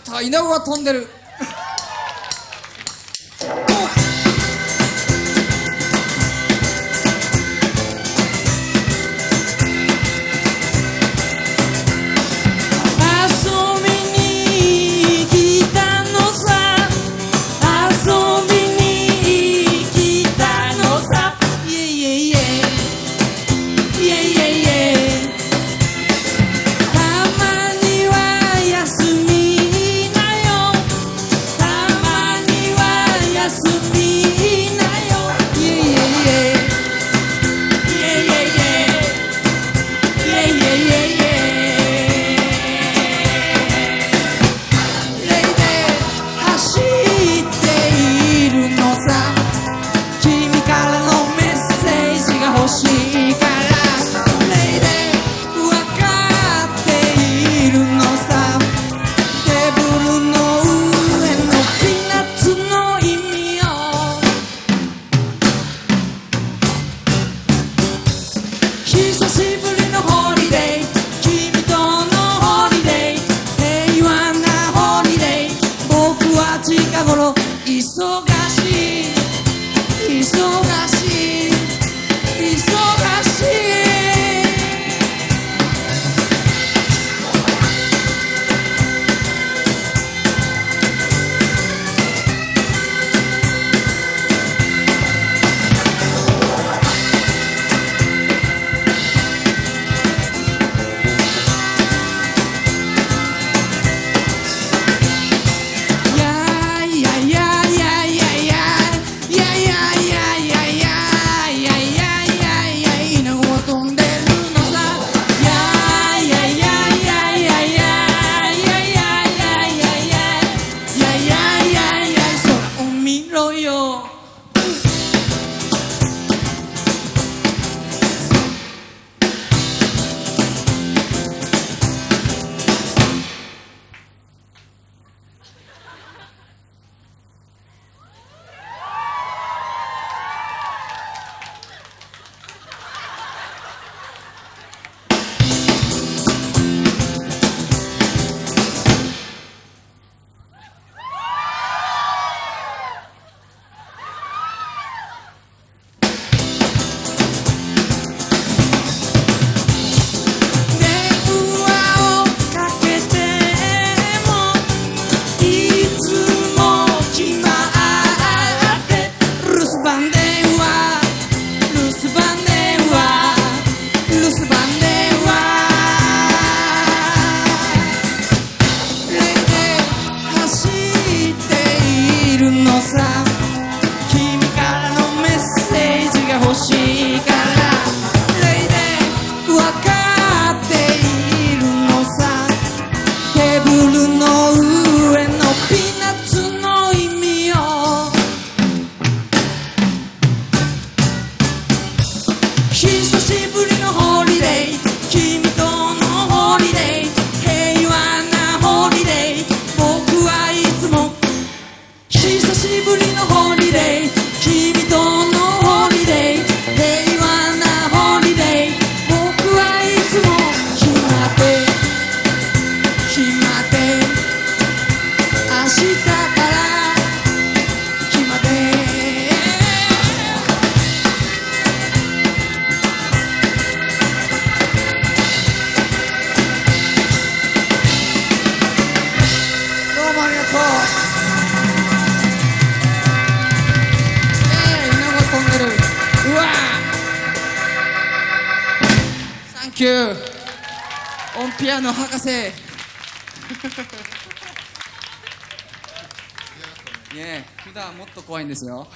ちの稲穂ト飛んでる。頃忙しい。忙しい。she's キュオンピアノ博士。ねえ普段もっと怖いんですよ。